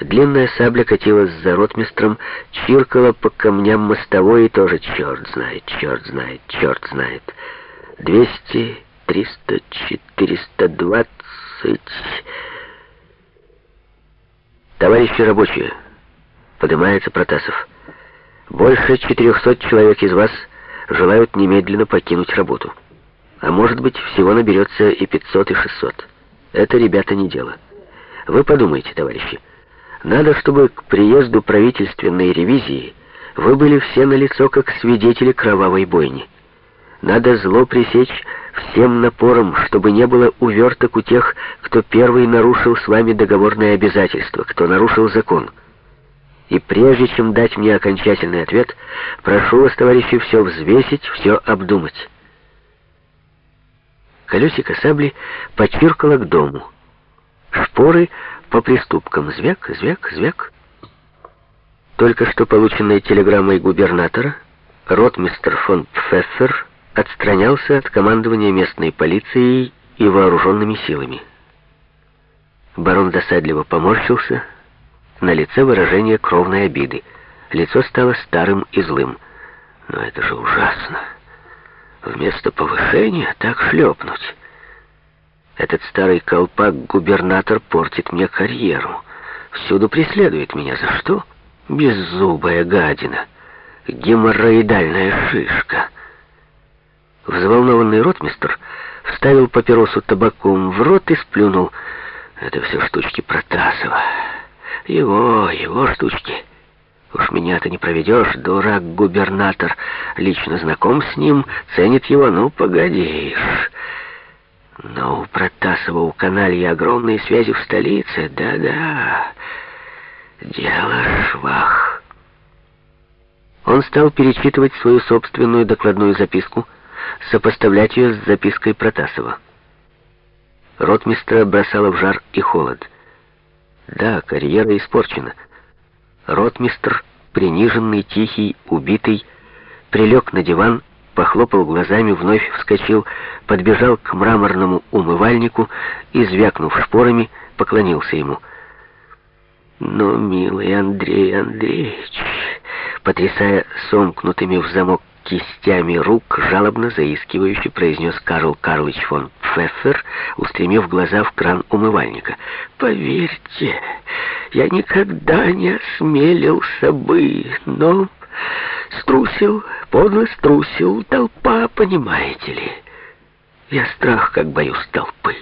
Длинная сабля катилась за ротмистром, чиркала по камням мостовой и тоже черт знает, черт знает, черт знает. Двести, триста, четыреста двадцать... Товарищи рабочие, поднимается Протасов. Больше четырехсот человек из вас желают немедленно покинуть работу. А может быть, всего наберется и пятьсот, и шестьсот. Это, ребята, не дело. Вы подумайте, товарищи. Надо, чтобы к приезду правительственной ревизии вы были все на лицо как свидетели кровавой бойни. Надо зло пресечь всем напором, чтобы не было уверток у тех, кто первый нарушил с вами договорные обязательства, кто нарушил закон. И прежде чем дать мне окончательный ответ, прошу вас, товарищи, все взвесить, все обдумать. Колесико сабли почиркало к дому. Шпоры по приступкам. Звяк, звяк, звяк. Только что полученной телеграммой губернатора ротмистер фон Пфеффер отстранялся от командования местной полицией и вооруженными силами. Барон досадливо поморщился, на лице выражение кровной обиды. Лицо стало старым и злым. Но это же ужасно. Вместо повышения так шлепнуть. Этот старый колпак-губернатор портит мне карьеру. Всюду преследует меня. За что? Беззубая гадина. Геморроидальная шишка. Взволнованный ротмистр вставил папиросу табаком в рот и сплюнул. Это все штучки Протасова. Его, его штучки. Уж меня-то не проведешь, дурак-губернатор. Лично знаком с ним, ценит его, ну, погодишь. Но у Протасова у каналья огромные связи в столице. Да-да, дело швах. Он стал перечитывать свою собственную докладную записку, сопоставлять ее с запиской Протасова. Ротмистра бросала в жар и холод. Да, карьера испорчена. Ротмистр, приниженный, тихий, убитый, прилег на диван, похлопал глазами, вновь вскочил, подбежал к мраморному умывальнику и, звякнув шпорами, поклонился ему. «Ну, милый Андрей Андреевич», потрясая сомкнутыми в замок кистями рук, жалобно заискивающе произнес Карл Карлович фон Пфеффер, устремив глаза в кран умывальника. «Поверьте, я никогда не осмелился бы, но струсил, подло струсил, толпа, понимаете ли. Я страх, как боюсь толпы.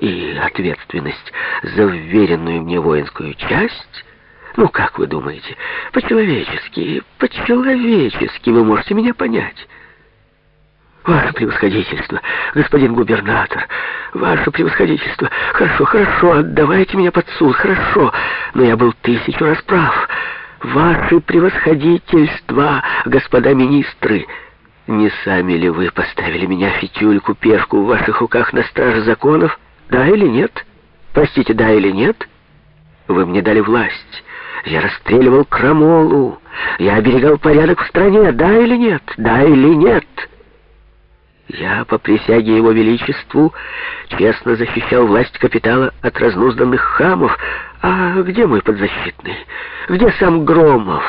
И ответственность за вверенную мне воинскую часть ну, как вы думаете, по-человечески, по-человечески вы можете меня понять? Ваше превосходительство, господин губернатор, ваше превосходительство, хорошо, хорошо, отдавайте меня под суд, хорошо, но я был тысячу раз прав. Ваше превосходительство, господа министры, не сами ли вы поставили меня, фитюльку, пешку в ваших руках на страже законов? Да или нет? Простите, да или нет? Вы мне дали власть, я расстреливал крамолу. Я оберегал порядок в стране. Да или нет? Да или нет? Я, по присяге его величеству, честно защищал власть капитала от разнузданных хамов. А где мой подзащитный? Где сам Громов?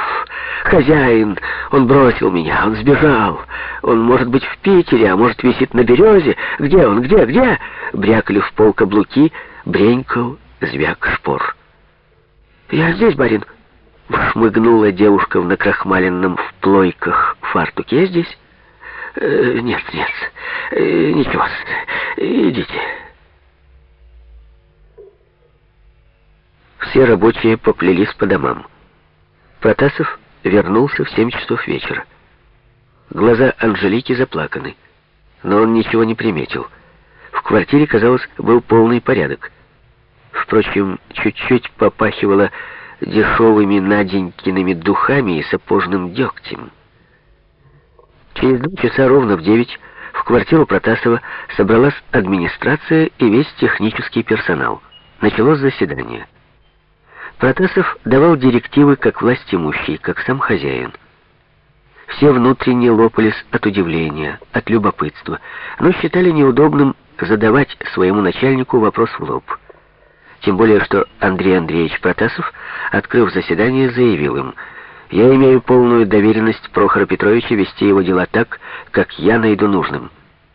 Хозяин, он бросил меня, он сбежал. Он может быть в Питере, а может висит на березе. Где он, где, где? Брякали в пол каблуки, бренькал звяк шпор. «Я здесь, барин!» Шмыгнула девушка в накрахмаленном в плойках фартуке. «Я здесь?» Э, «Нет, нет, э, ничего, идите». Все рабочие поплелись по домам. Протасов вернулся в семь часов вечера. Глаза Анжелики заплаканы, но он ничего не приметил. В квартире, казалось, был полный порядок. Впрочем, чуть-чуть попахивало дешевыми Наденькиными духами и сапожным дегтем. Через два часа ровно в девять в квартиру Протасова собралась администрация и весь технический персонал. Началось заседание. Протасов давал директивы как власть имущий, как сам хозяин. Все внутренне лопались от удивления, от любопытства, но считали неудобным задавать своему начальнику вопрос в лоб. Тем более, что Андрей Андреевич Протасов, открыв заседание, заявил им, «Я имею полную доверенность Прохора Петровича вести его дела так, как я найду нужным».